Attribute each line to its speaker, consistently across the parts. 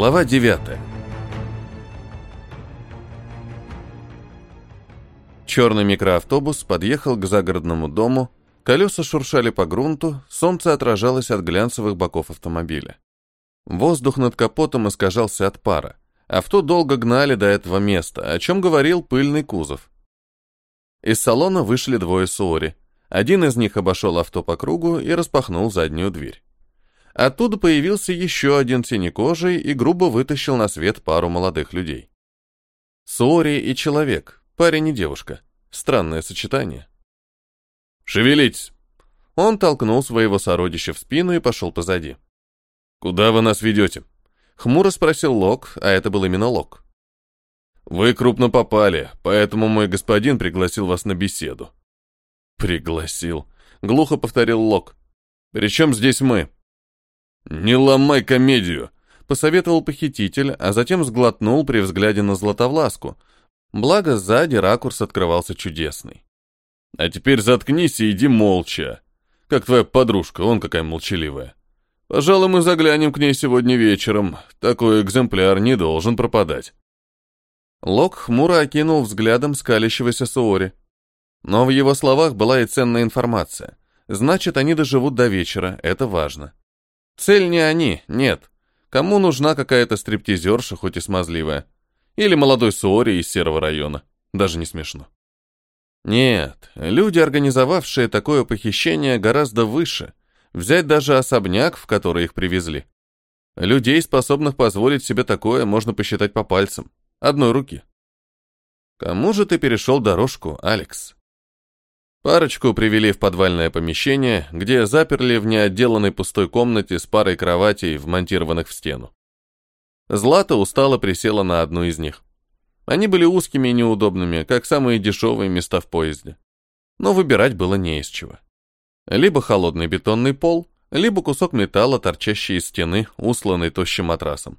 Speaker 1: Глава 9 Черный микроавтобус подъехал к загородному дому, колеса шуршали по грунту, солнце отражалось от глянцевых боков автомобиля. Воздух над капотом искажался от пара. Авто долго гнали до этого места, о чем говорил пыльный кузов. Из салона вышли двое суори. Один из них обошел авто по кругу и распахнул заднюю дверь. Оттуда появился еще один синекожий и грубо вытащил на свет пару молодых людей. Суори и человек, парень и девушка. Странное сочетание. «Шевелитесь!» Он толкнул своего сородича в спину и пошел позади. «Куда вы нас ведете?» Хмуро спросил Лок, а это был именно Лок. «Вы крупно попали, поэтому мой господин пригласил вас на беседу». «Пригласил», — глухо повторил Лок. «Причем здесь мы?» «Не ломай комедию», — посоветовал похититель, а затем сглотнул при взгляде на Златовласку. Благо, сзади ракурс открывался чудесный. «А теперь заткнись и иди молча. Как твоя подружка, он какая молчаливая. Пожалуй, мы заглянем к ней сегодня вечером. Такой экземпляр не должен пропадать». Лок хмуро окинул взглядом скалящегося Суори. Но в его словах была и ценная информация. Значит, они доживут до вечера, это важно. Цель не они, нет. Кому нужна какая-то стриптизерша, хоть и смазливая? Или молодой Суори из серого района? Даже не смешно. Нет, люди, организовавшие такое похищение, гораздо выше. Взять даже особняк, в который их привезли. Людей, способных позволить себе такое, можно посчитать по пальцам. Одной руки. Кому же ты перешел дорожку, Алекс? Парочку привели в подвальное помещение, где заперли в неотделанной пустой комнате с парой кроватей, вмонтированных в стену. Злата устало присела на одну из них. Они были узкими и неудобными, как самые дешевые места в поезде. Но выбирать было не из чего. Либо холодный бетонный пол, либо кусок металла, торчащий из стены, усланный тощим матрасом.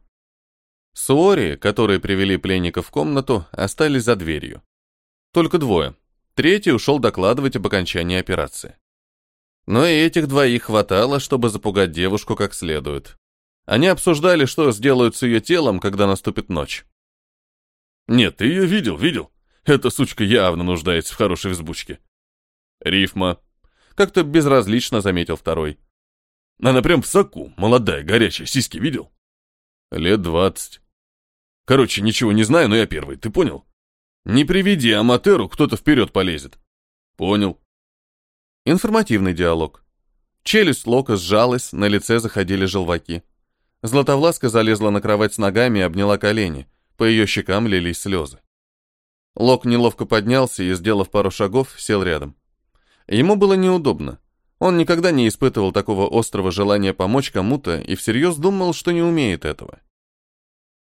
Speaker 1: Суори, которые привели пленников в комнату, остались за дверью. Только двое, Третий ушел докладывать об окончании операции. Но и этих двоих хватало, чтобы запугать девушку как следует. Они обсуждали, что сделают с ее телом, когда наступит ночь. «Нет, ты ее видел, видел. Эта сучка явно нуждается в хорошей взбучке». «Рифма», — как-то безразлично заметил второй. «Она прям в соку, молодая, горячая, сиськи видел?» «Лет двадцать». «Короче, ничего не знаю, но я первый, ты понял?» Не приведи Аматеру, кто-то вперед полезет. Понял. Информативный диалог. Челюсть Лока сжалась, на лице заходили желваки. Златовласка залезла на кровать с ногами и обняла колени. По ее щекам лились слезы. Лок неловко поднялся и, сделав пару шагов, сел рядом. Ему было неудобно. Он никогда не испытывал такого острого желания помочь кому-то и всерьез думал, что не умеет этого.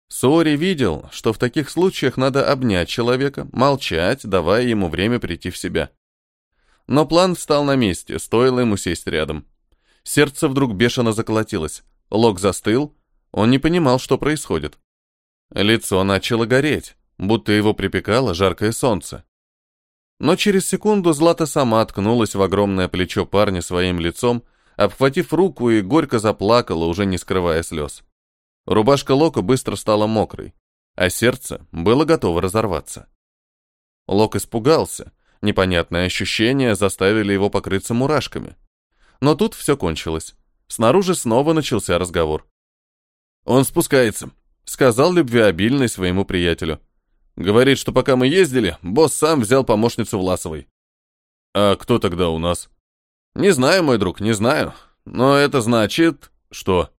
Speaker 1: Сори видел, что в таких случаях надо обнять человека, молчать, давая ему время прийти в себя. Но план встал на месте, стоило ему сесть рядом. Сердце вдруг бешено заколотилось. Лок застыл, он не понимал, что происходит. Лицо начало гореть, будто его припекало жаркое солнце. Но через секунду Злата сама ткнулась в огромное плечо парня своим лицом, обхватив руку и горько заплакала, уже не скрывая слез. Рубашка Лока быстро стала мокрой, а сердце было готово разорваться. Лок испугался. Непонятные ощущения заставили его покрыться мурашками. Но тут все кончилось. Снаружи снова начался разговор. «Он спускается», — сказал любвеобильный своему приятелю. «Говорит, что пока мы ездили, босс сам взял помощницу Власовой». «А кто тогда у нас?» «Не знаю, мой друг, не знаю. Но это значит...» «Что?»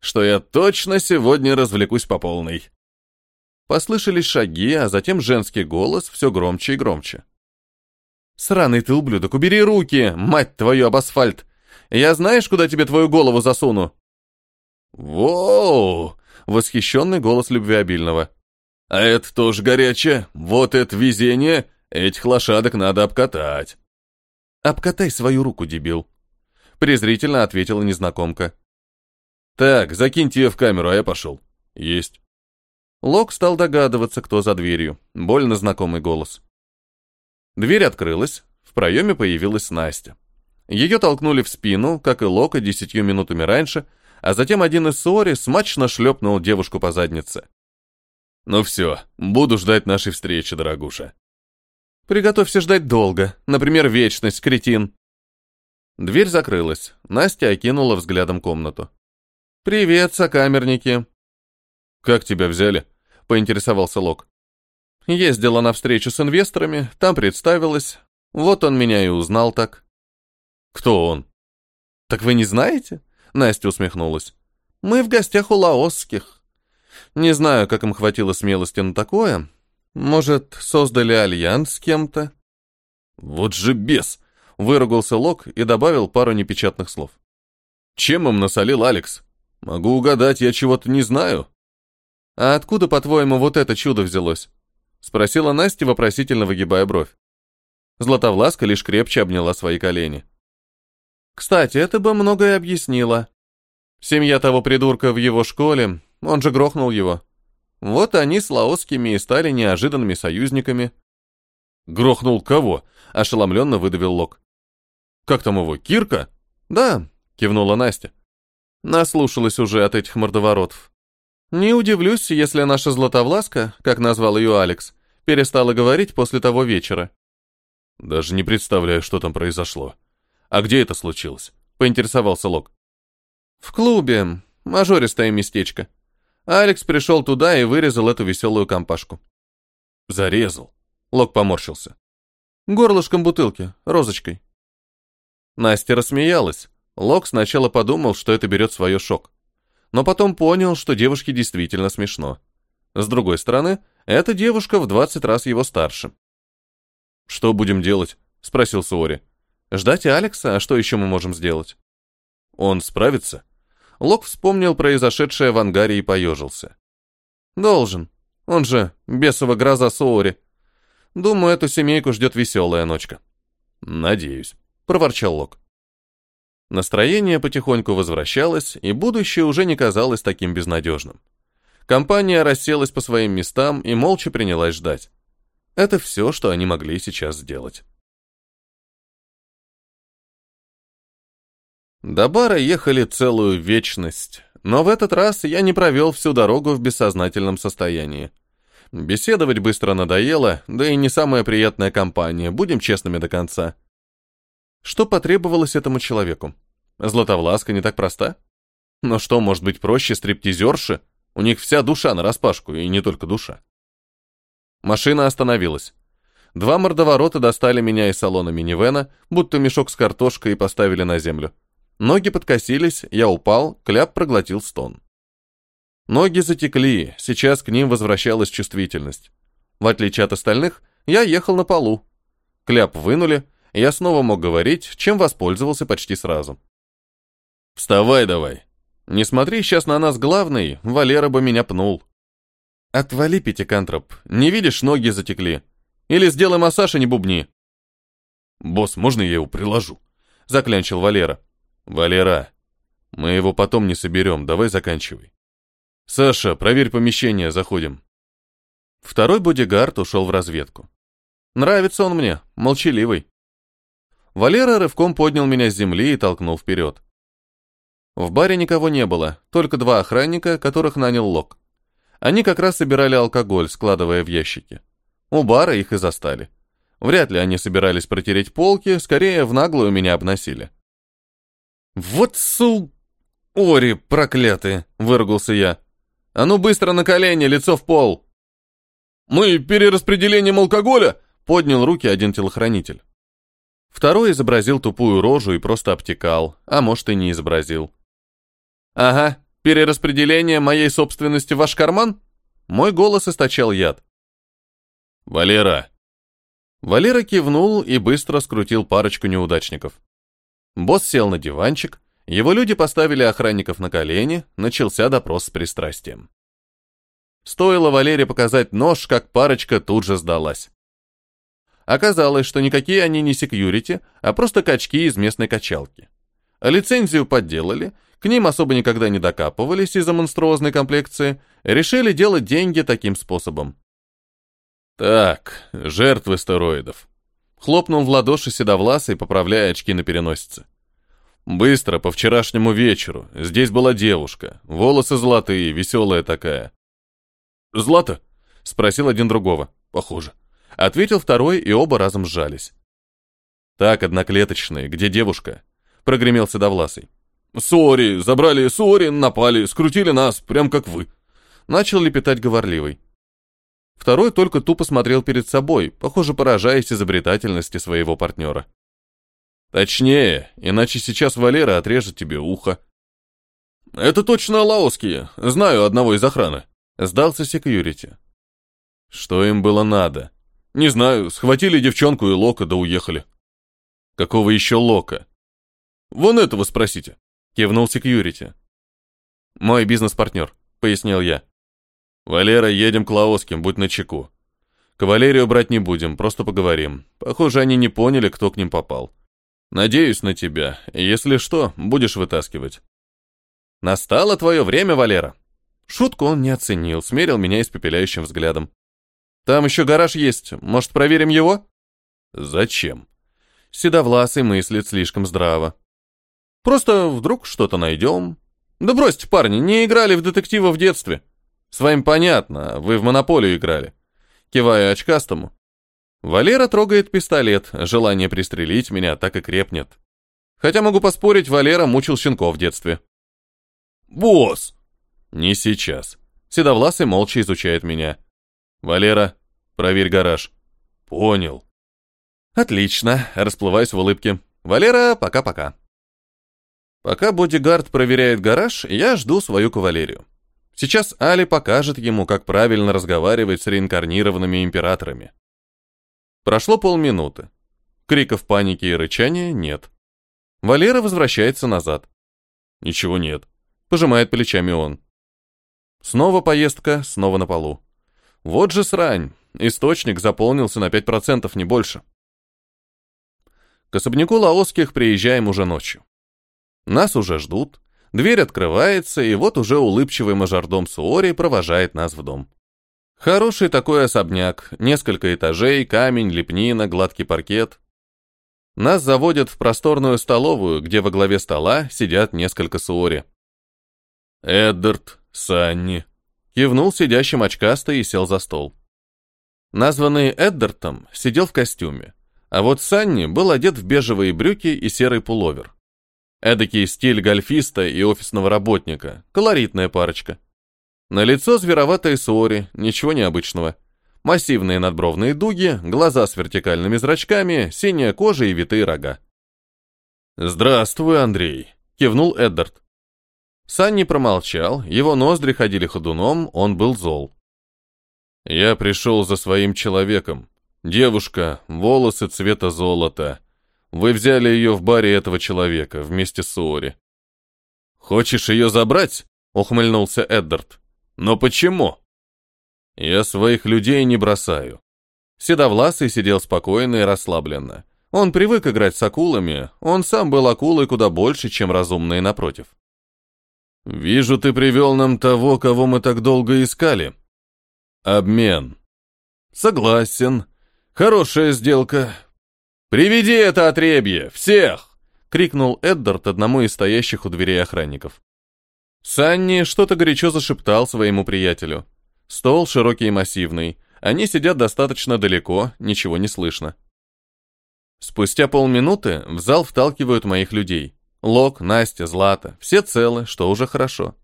Speaker 1: Что я точно сегодня развлекусь по полной. Послышались шаги, а затем женский голос все громче и громче. «Сраный ты, ублюдок, убери руки, мать твою, об асфальт! Я знаешь, куда тебе твою голову засуну?» «Воу!» — восхищенный голос любвеобильного. «А это тоже горячее, вот это везение, этих лошадок надо обкатать». «Обкатай свою руку, дебил», — презрительно ответила незнакомка. «Так, закиньте ее в камеру, а я пошел». «Есть». Лок стал догадываться, кто за дверью. Больно знакомый голос. Дверь открылась, в проеме появилась Настя. Ее толкнули в спину, как и Лока десятью минутами раньше, а затем один из Суори смачно шлепнул девушку по заднице. «Ну все, буду ждать нашей встречи, дорогуша». «Приготовься ждать долго, например, вечность, кретин». Дверь закрылась. Настя окинула взглядом комнату. «Привет, сокамерники». «Как тебя взяли?» — поинтересовался Лок. Ездила на встречу с инвесторами, там представилась. Вот он меня и узнал так. Кто он? Так вы не знаете? Настя усмехнулась. Мы в гостях у лаосских. Не знаю, как им хватило смелости на такое. Может, создали альянс с кем-то? Вот же бес! Выругался Лок и добавил пару непечатных слов. Чем им насолил Алекс? Могу угадать, я чего-то не знаю. А откуда, по-твоему, вот это чудо взялось? Спросила Настя, вопросительно выгибая бровь. Златовласка лишь крепче обняла свои колени. Кстати, это бы многое объяснило. Семья того придурка в его школе, он же грохнул его. Вот они с лаосскими и стали неожиданными союзниками. Грохнул кого? Ошеломленно выдавил Лок. Как там его, Кирка? Да, кивнула Настя. Наслушалась уже от этих мордоворотов. Не удивлюсь, если наша Златовласка, как назвал ее Алекс, перестала говорить после того вечера. Даже не представляю, что там произошло. А где это случилось? Поинтересовался Лок. В клубе. Мажористое местечко. Алекс пришел туда и вырезал эту веселую компашку. Зарезал. Лок поморщился. Горлышком бутылки, розочкой. Настя рассмеялась. Лок сначала подумал, что это берет свое шок но потом понял, что девушке действительно смешно. С другой стороны, эта девушка в 20 раз его старше. «Что будем делать?» — спросил Суори. «Ждать Алекса, а что еще мы можем сделать?» «Он справится?» Лок вспомнил произошедшее в ангаре и поежился. «Должен. Он же бесова гроза Суори. Думаю, эту семейку ждет веселая ночка». «Надеюсь», — проворчал Лок. Настроение потихоньку возвращалось, и будущее уже не казалось таким безнадежным. Компания расселась по своим местам и молча принялась ждать. Это все, что они могли сейчас сделать. До бара ехали целую вечность, но в этот раз я не провел всю дорогу в бессознательном состоянии. Беседовать быстро надоело, да и не самая приятная компания, будем честными до конца. Что потребовалось этому человеку? Златовласка не так проста? Но что может быть проще стриптизерши? У них вся душа нараспашку, и не только душа. Машина остановилась. Два мордоворота достали меня из салона минивэна, будто мешок с картошкой, и поставили на землю. Ноги подкосились, я упал, кляп проглотил стон. Ноги затекли, сейчас к ним возвращалась чувствительность. В отличие от остальных, я ехал на полу. Кляп вынули, я снова мог говорить, чем воспользовался почти сразу. «Вставай давай. Не смотри сейчас на нас главный, Валера бы меня пнул». «Отвали, пятикантроп. Не видишь, ноги затекли. Или сделай массаж и не бубни». «Босс, можно я его приложу?» — заклянчил Валера. «Валера, мы его потом не соберем, давай заканчивай». «Саша, проверь помещение, заходим». Второй бодигард ушел в разведку. Нравится он мне, молчаливый. Валера рывком поднял меня с земли и толкнул вперед. В баре никого не было, только два охранника, которых нанял Лок. Они как раз собирали алкоголь, складывая в ящики. У бара их и застали. Вряд ли они собирались протереть полки, скорее в наглую меня обносили. «Вот су... Ори, проклятые!» — выругался я. «А ну быстро на колени, лицо в пол!» «Мы перераспределением алкоголя!» — поднял руки один телохранитель. Второй изобразил тупую рожу и просто обтекал, а может и не изобразил. «Ага, перераспределение моей собственности в ваш карман?» Мой голос источал яд. «Валера!» Валера кивнул и быстро скрутил парочку неудачников. Босс сел на диванчик, его люди поставили охранников на колени, начался допрос с пристрастием. Стоило Валере показать нож, как парочка тут же сдалась. Оказалось, что никакие они не секьюрити, а просто качки из местной качалки. Лицензию подделали, к ним особо никогда не докапывались из-за монструозной комплекции, решили делать деньги таким способом. Так, жертвы стероидов. Хлопнул в ладоши седовласый, поправляя очки на переносице. Быстро, по вчерашнему вечеру. Здесь была девушка. Волосы золотые, веселая такая. «Злата?» — спросил один другого. «Похоже». Ответил второй, и оба разом сжались. «Так, одноклеточные. Где девушка?» — прогремел Седовласый. «Сори, забрали Сори, напали, скрутили нас, прям как вы». Начал лепетать говорливый. Второй только тупо смотрел перед собой, похоже, поражаясь изобретательности своего партнера. «Точнее, иначе сейчас Валера отрежет тебе ухо». «Это точно лаоские. Знаю одного из охраны», — сдался секьюрити. «Что им было надо?» «Не знаю, схватили девчонку и Лока да уехали». «Какого еще Лока?» «Вон этого спросите», — кивнул секьюрити. «Мой бизнес-партнер», — пояснил я. «Валера, едем к Лаоским, будь начеку. Кавалерию брать не будем, просто поговорим. Похоже, они не поняли, кто к ним попал. Надеюсь на тебя. Если что, будешь вытаскивать». «Настало твое время, Валера». Шутку он не оценил, смерил меня испепеляющим взглядом. «Там еще гараж есть. Может, проверим его?» «Зачем?» Седовласый мыслит слишком здраво. «Просто вдруг что-то найдем». «Да бросьте, парни, не играли в детектива в детстве. С вами понятно, вы в монополию играли. Киваю очкастому. Валера трогает пистолет, желание пристрелить меня так и крепнет. Хотя могу поспорить, Валера мучил щенков в детстве. «Босс!» «Не сейчас». Седовласый молча изучает меня. «Валера, проверь гараж». «Понял». «Отлично», расплываюсь в улыбке. «Валера, пока-пока». Пока бодигард проверяет гараж, я жду свою кавалерию. Сейчас Али покажет ему, как правильно разговаривать с реинкарнированными императорами. Прошло полминуты. Криков паники и рычания нет. Валера возвращается назад. Ничего нет. Пожимает плечами он. Снова поездка, снова на полу. Вот же срань. Источник заполнился на 5%, не больше. К особняку Лаосских приезжаем уже ночью. Нас уже ждут, Дверь открывается, и вот уже улыбчивый мажордом Суори провожает нас в дом. Хороший такой особняк, несколько этажей, камень, лепнина, гладкий паркет. Нас заводят в просторную столовую, где во главе стола сидят несколько Суори. Эддард, Санни. Кивнул сидящим очкасто и сел за стол. Названный Эддартом сидел в костюме, а вот Санни был одет в бежевые брюки и серый пуловер. Эдакий стиль гольфиста и офисного работника. Колоритная парочка. На лицо звероватые сори, ничего необычного. Массивные надбровные дуги, глаза с вертикальными зрачками, синяя кожа и витые рога. «Здравствуй, Андрей», — кивнул Эддард. Санни промолчал, его ноздри ходили ходуном, он был зол. «Я пришел за своим человеком. Девушка, волосы цвета золота, вы взяли ее в баре этого человека, вместе с Ори. «Хочешь ее забрать?» — ухмыльнулся Эддард. «Но почему?» «Я своих людей не бросаю». Седовласый сидел спокойно и расслабленно. Он привык играть с акулами, он сам был акулой куда больше, чем разумные напротив. «Вижу, ты привел нам того, кого мы так долго искали. Обмен». «Согласен. Хорошая сделка. «Приведи это отребье! Всех!» — крикнул Эддард одному из стоящих у дверей охранников. Санни что-то горячо зашептал своему приятелю. Стол широкий и массивный. Они сидят достаточно далеко, ничего не слышно. Спустя полминуты в зал вталкивают моих людей. Лок, Настя, Злата. Все целы, что уже хорошо.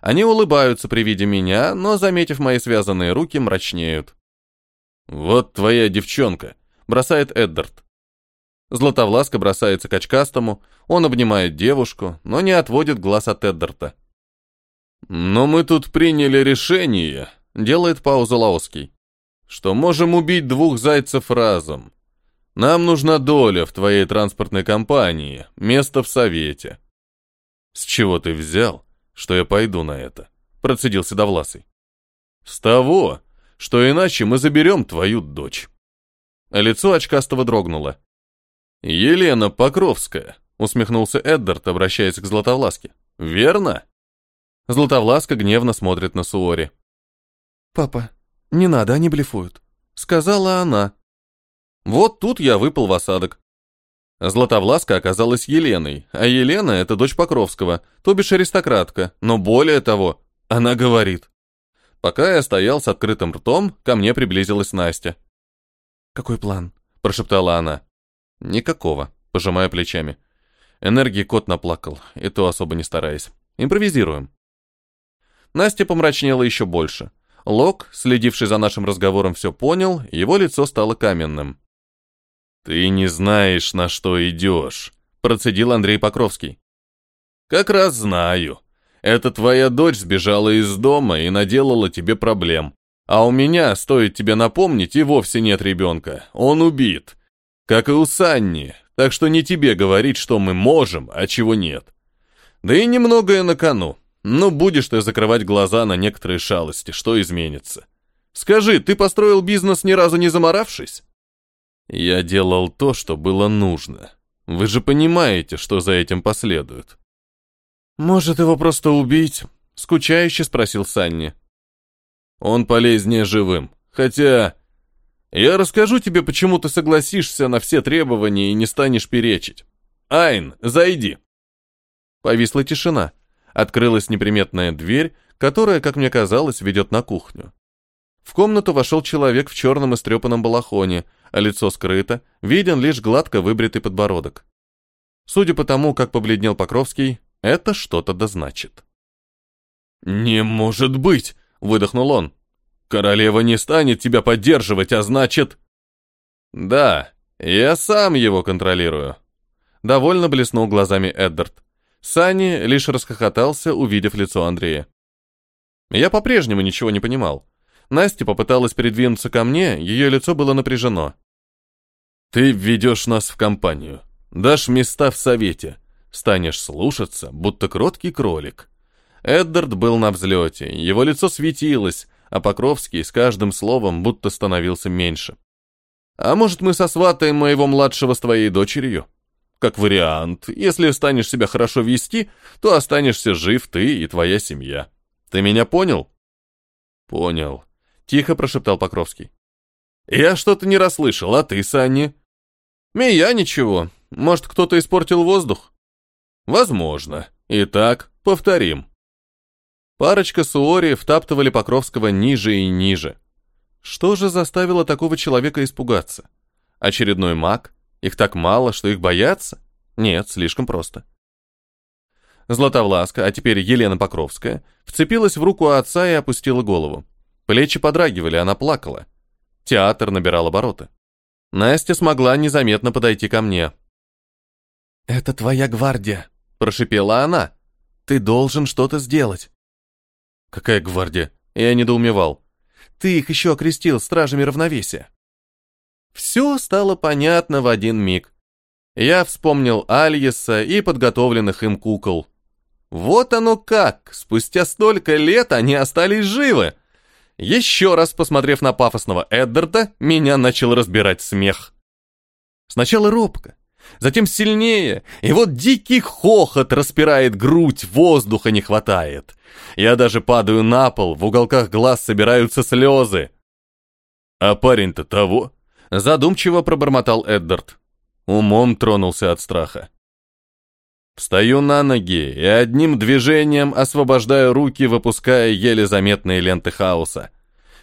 Speaker 1: Они улыбаются при виде меня, но, заметив мои связанные руки, мрачнеют. «Вот твоя девчонка», — бросает Эддард. Златовласка бросается к очкастому, он обнимает девушку, но не отводит глаз от Эддарта. «Но мы тут приняли решение», — делает паузу Лаоский, «что можем убить двух зайцев разом. Нам нужна доля в твоей транспортной компании, место в совете». «С чего ты взял, что я пойду на это?» — процедил Седовласый. «С того, что иначе мы заберем твою дочь». Лицо очкастого дрогнуло. «Елена Покровская», — усмехнулся Эддард, обращаясь к Златовласке. «Верно?» Златовласка гневно смотрит на Суори. «Папа, не надо, они блефуют», — сказала она. Вот тут я выпал в осадок. Златовласка оказалась Еленой, а Елена — это дочь Покровского, то бишь аристократка, но более того, она говорит. Пока я стоял с открытым ртом, ко мне приблизилась Настя.
Speaker 2: «Какой план?»
Speaker 1: – прошептала она. «Никакого», – пожимая плечами. Энергии кот наплакал, и то особо не стараясь. Импровизируем. Настя помрачнела еще больше. Лок, следивший за нашим разговором, все понял, его лицо стало каменным. «Ты не знаешь, на что идешь», — процедил Андрей Покровский. «Как раз знаю. Это твоя дочь сбежала из дома и наделала тебе проблем. А у меня, стоит тебе напомнить, и вовсе нет ребенка. Он убит. Как и у Санни. Так что не тебе говорить, что мы можем, а чего нет. Да и немногое на кону. Ну, будешь ты закрывать глаза на некоторые шалости, что изменится? Скажи, ты построил бизнес ни разу не заморавшись? Я делал то, что было нужно. Вы же понимаете, что за этим последует. Может, его просто убить? Скучающе спросил Санни. Он полезнее живым. Хотя... Я расскажу тебе, почему ты согласишься на все требования и не станешь перечить. Айн, зайди. Повисла тишина. Открылась неприметная дверь, которая, как мне казалось, ведет на кухню. В комнату вошел человек в черном истрепанном балахоне, а лицо скрыто, виден лишь гладко выбритый подбородок. Судя по тому, как побледнел Покровский, это что-то дозначит. «Не может быть!» — выдохнул он. «Королева не станет тебя поддерживать, а значит...» «Да, я сам его контролирую», — довольно блеснул глазами Эддард. Сани лишь расхохотался, увидев лицо Андрея. Я по-прежнему ничего не понимал. Настя попыталась передвинуться ко мне, ее лицо было напряжено. «Ты введешь нас в компанию, дашь места в совете, станешь слушаться, будто кроткий кролик». Эддард был на взлете, его лицо светилось, а Покровский с каждым словом будто становился меньше. «А может, мы сосватаем моего младшего с твоей дочерью?» Как вариант, если станешь себя хорошо вести, то останешься жив ты и твоя семья. Ты меня понял? Понял. Тихо прошептал Покровский. Я что-то не расслышал, а ты, Санни? Меня ничего. Может, кто-то испортил воздух? Возможно. Итак, повторим. Парочка Суори втаптывали Покровского ниже и ниже. Что же заставило такого человека испугаться? Очередной маг? Их так мало, что их боятся? Нет, слишком просто. Златовласка, а теперь Елена Покровская, вцепилась в руку отца и опустила голову. Плечи подрагивали, она плакала. Театр набирал обороты. Настя смогла незаметно подойти ко мне.
Speaker 2: «Это твоя гвардия», –
Speaker 1: прошипела она. «Ты должен что-то сделать».
Speaker 2: «Какая гвардия?»
Speaker 1: Я недоумевал.
Speaker 2: «Ты их еще окрестил стражами равновесия».
Speaker 1: Все стало понятно в один миг. Я вспомнил Альеса и подготовленных им кукол. Вот оно как, спустя столько лет они остались живы. Еще раз посмотрев на пафосного Эддарда, меня начал разбирать смех. Сначала робко, затем сильнее, и вот дикий хохот распирает грудь, воздуха не хватает. Я даже падаю на пол, в уголках глаз собираются слезы. А парень-то того, Задумчиво пробормотал Эддард. Умом тронулся от страха. Встаю на ноги и одним движением освобождаю руки, выпуская еле заметные ленты хаоса.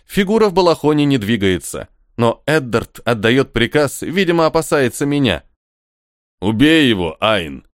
Speaker 1: Фигура в балахоне не двигается, но Эддард отдает приказ, видимо, опасается меня. «Убей его, Айн!